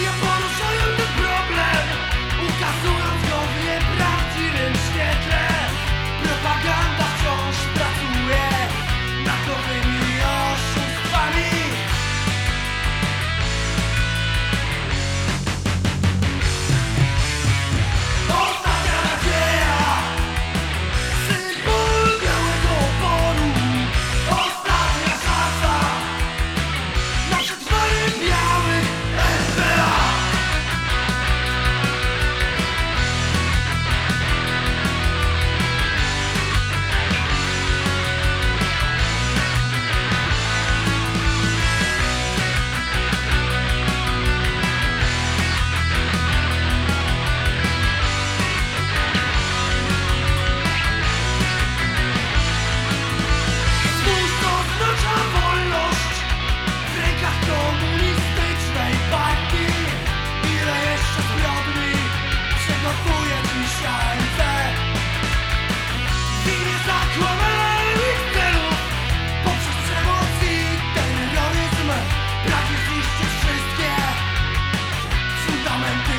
your common people.